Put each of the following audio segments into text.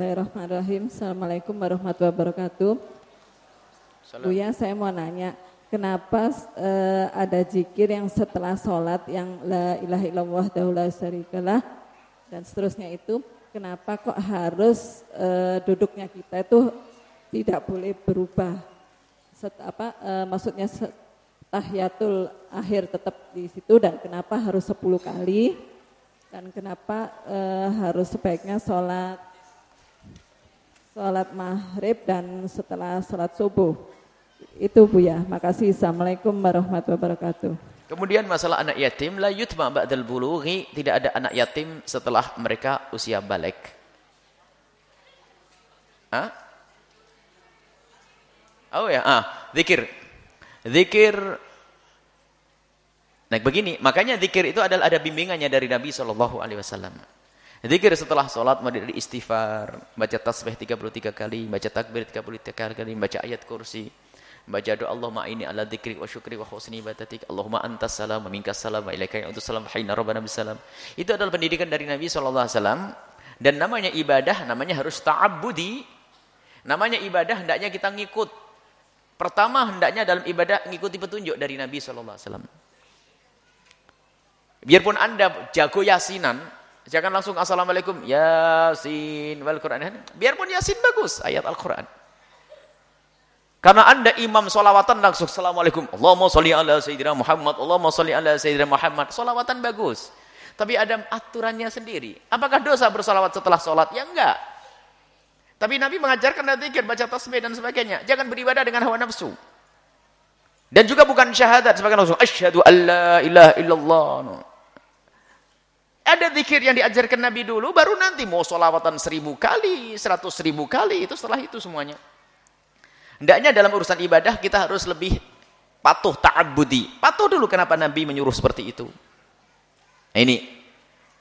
Bismillahirrahmanirrahim. Assalamualaikum warahmatullahi wabarakatuh. Salam. Buya, saya mau nanya, kenapa eh, ada zikir yang setelah sholat yang la ilaha illallah dahulah syarikalah dan seterusnya itu, kenapa kok harus eh, duduknya kita itu tidak boleh berubah? Set, apa, eh, maksudnya set, tahiyatul akhir tetap di situ dan kenapa harus 10 kali dan kenapa harus sebaiknya sholat sholat maghrib dan setelah sholat subuh. Itu Bu ya. Makasih. Assalamualaikum warahmatullahi wabarakatuh. Kemudian masalah anak yatim la yutma ba'dal bulughi, tidak ada anak yatim setelah mereka usia balik. Hah? Oh ya, ah, zikir. Zikir Nah, begini, makanya zikir itu adalah ada bimbingannya dari Nabi sallallahu alaihi wasallam. Zikir setelah sholat, dari istighfar, baca tasbih 33 kali, baca takbir 33 kali, baca ayat kursi, baca doa Allahumma ini ala dzikri wa syukri wa husni ibadatik. Allahumma antas salam minkas salam wa ilaika salam hayna rabbana bisalam itu adalah pendidikan dari Nabi SAW dan namanya ibadah namanya harus ta'abbudi namanya ibadah hendaknya kita ngikut. Pertama hendaknya dalam ibadah ngikuti petunjuk dari Nabi SAW biarpun anda jago yasinan jangan langsung assalamualaikum yasin wal quran biarpun yasin bagus ayat Al-Quran karena anda imam solawatan langsung Assalamualaikum. Allahumma salli ala Sayyidina Muhammad. Allahumma salli ala Sayyidina Muhammad. Solawatan bagus. Tapi ada aturannya sendiri. Apakah dosa bersolawat setelah sholat? Ya enggak. Tapi Nabi mengajarkan zikir, baca tasbih dan sebagainya. Jangan beribadah dengan hawa nafsu. Dan juga bukan syahadat sebagai langsung asyhadu alla ilaha illallah. No. Ada zikir yang diajarkan Nabi dulu, baru nanti mau solawatan seribu kali, seratus ribu kali, itu setelah itu semuanya. Hendaknya dalam urusan ibadah kita harus lebih patuh ta'abbudi. Patuh dulu kenapa Nabi menyuruh seperti itu. Nah, ini.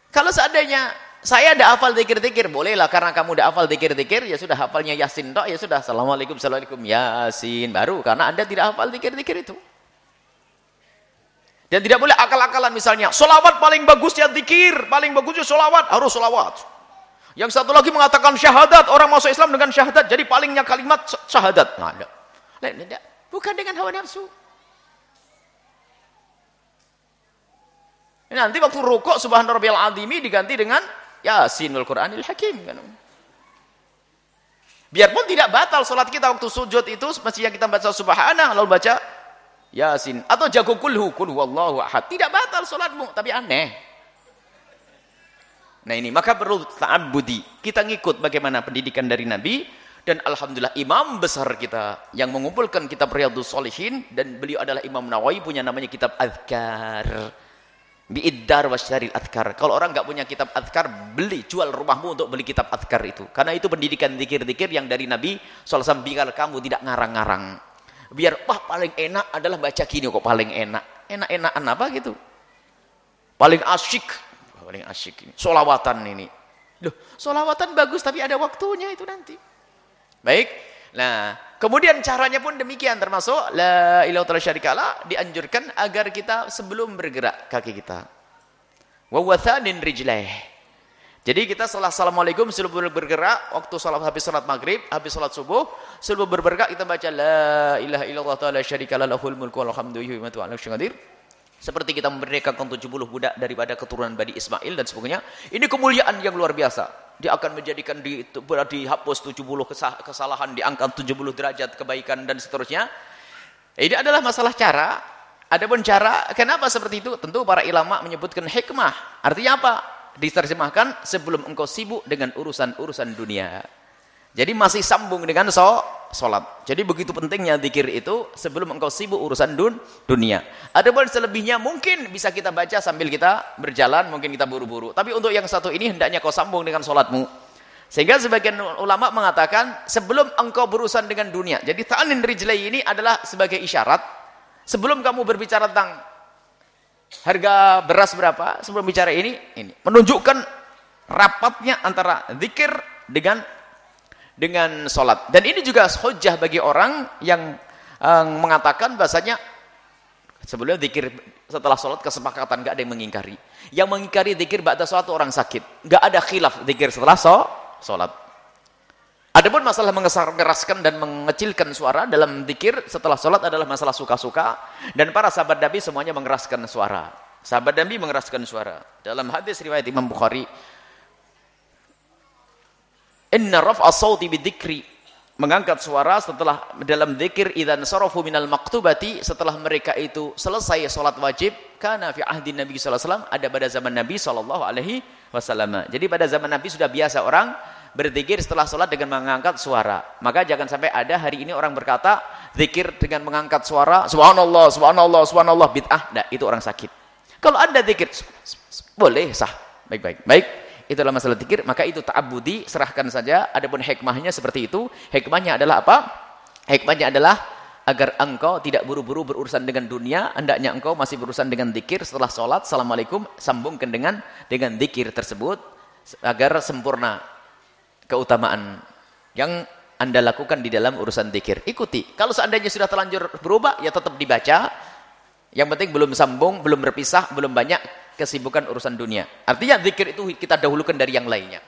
Kalau seandainya saya ada hafal zikir-zikir, bolehlah karena kamu udah hafal zikir-zikir, ya sudah hafalnya Yasin tok, ya sudah Assalamualaikum, Assalamualaikum, Yasin, baru. Karena Anda tidak hafal zikir-zikir itu. Dan tidak boleh akal-akalan misalnya, solawat paling bagusnya zikir, paling bagusnya solawat, harus solawat. Yang satu lagi mengatakan syahadat, orang masuk Islam dengan syahadat, jadi palingnya kalimat syahadat. Nah. Tidak. Bukan dengan hawa nafsu. Nanti waktu rukuk subhanallah rabbiyal azimi diganti dengan Yasinul Qur'anil Hakim. Biarpun tidak batal sholat kita waktu sujud itu mestinya kita baca subhanah lalu baca Yasin atau jago kulhu kulhu wallahu ahad. Tidak batal sholatmu tapi aneh. Nah ini maka perlu ta'abbudi. Kita ngikut bagaimana pendidikan dari Nabi dan alhamdulillah imam besar kita yang mengumpulkan kitab Riyadhus Shalihin dan beliau adalah Imam Nawawi punya namanya kitab Azkar. Bi'iddar wasyaril azkar. Kalau orang nggak punya kitab azkar, beli, jual rumahmu untuk beli kitab azkar itu. Karena itu pendidikan zikir-zikir yang dari Nabi SAW biar kamu tidak ngarang-ngarang. Biar, wah paling enak adalah baca gini kok paling enak. Enak-enakan apa gitu. Paling asyik paling asyik ini. Solawatan ini. Loh, solawatan bagus tapi ada waktunya itu nanti. Baik. Nah, kemudian caranya pun demikian termasuk la ilaha illallah dianjurkan agar kita sebelum bergerak kaki kita. Wa wathanin rijlaih. Jadi kita setelah assalamualaikum sebelum bergerak waktu salat habis salat maghrib, habis salat subuh, sebelum bergerak kita baca la ilaha illallah taala syarikalah lahul mulku wal hamdu yuhyi wa yumiitu seperti kita memerdekakan 70 budak daripada keturunan Bani Ismail dan sebagainya. Ini kemuliaan yang luar biasa. Dia akan menjadikan di, dihapus 70 kesalahan, diangkat 70 derajat kebaikan dan seterusnya. Ini adalah masalah cara. Adapun cara, kenapa seperti itu? Tentu para ulama menyebutkan hikmah. Artinya apa? Diterjemahkan sebelum engkau sibuk dengan urusan-urusan dunia. Jadi masih sambung dengan sholat. Jadi begitu pentingnya zikir itu sebelum engkau sibuk urusan dun, dunia. Adapun selebihnya mungkin bisa kita baca sambil kita berjalan, mungkin kita buru-buru. Tapi untuk yang satu ini hendaknya kau sambung dengan sholatmu. Sehingga sebagian ulama mengatakan sebelum engkau berurusan dengan dunia. Jadi ta'anin rijlai ini adalah sebagai isyarat. Sebelum kamu berbicara tentang harga beras berapa, sebelum bicara ini, ini menunjukkan rapatnya antara zikir dengan dengan sholat. Dan ini juga hujah bagi orang yang uh, mengatakan bahasanya sebelumnya zikir setelah sholat kesepakatan gak ada yang mengingkari. Yang mengingkari zikir ba'da sholat orang sakit. Gak ada khilaf zikir setelah sholat. Adapun masalah mengeraskan dan mengecilkan suara dalam zikir setelah sholat adalah masalah suka-suka dan para sahabat Nabi semuanya mengeraskan suara. Sahabat Nabi mengeraskan suara. Dalam hadis riwayat Imam Bukhari, Inna raf'a sawti bidzikri mengangkat suara setelah dalam zikir idzan sarafu minal maktubati setelah mereka itu selesai salat wajib kana fi ahdi Nabi wasallam ada pada zaman Nabi wasallam. Jadi pada zaman Nabi sudah biasa orang berzikir setelah salat dengan mengangkat suara. Maka jangan sampai ada hari ini orang berkata zikir dengan mengangkat suara subhanallah subhanallah subhanallah bid'ah. Nah, itu orang sakit. Kalau Anda zikir boleh sah. Baik-baik. Baik. baik. Itulah masalah zikir, maka itu ta'abudi, serahkan saja. Adapun hikmahnya seperti itu. Hikmahnya adalah apa? Hikmahnya adalah agar engkau tidak buru-buru berurusan dengan dunia, hendaknya engkau masih berurusan dengan zikir setelah sholat, Assalamualaikum, sambungkan dengan dengan zikir tersebut agar sempurna keutamaan yang anda lakukan di dalam urusan zikir. Ikuti. Kalau seandainya sudah terlanjur berubah, ya tetap dibaca. Yang penting belum sambung, belum berpisah, belum banyak kesibukan urusan dunia. Artinya zikir itu kita dahulukan dari yang lainnya.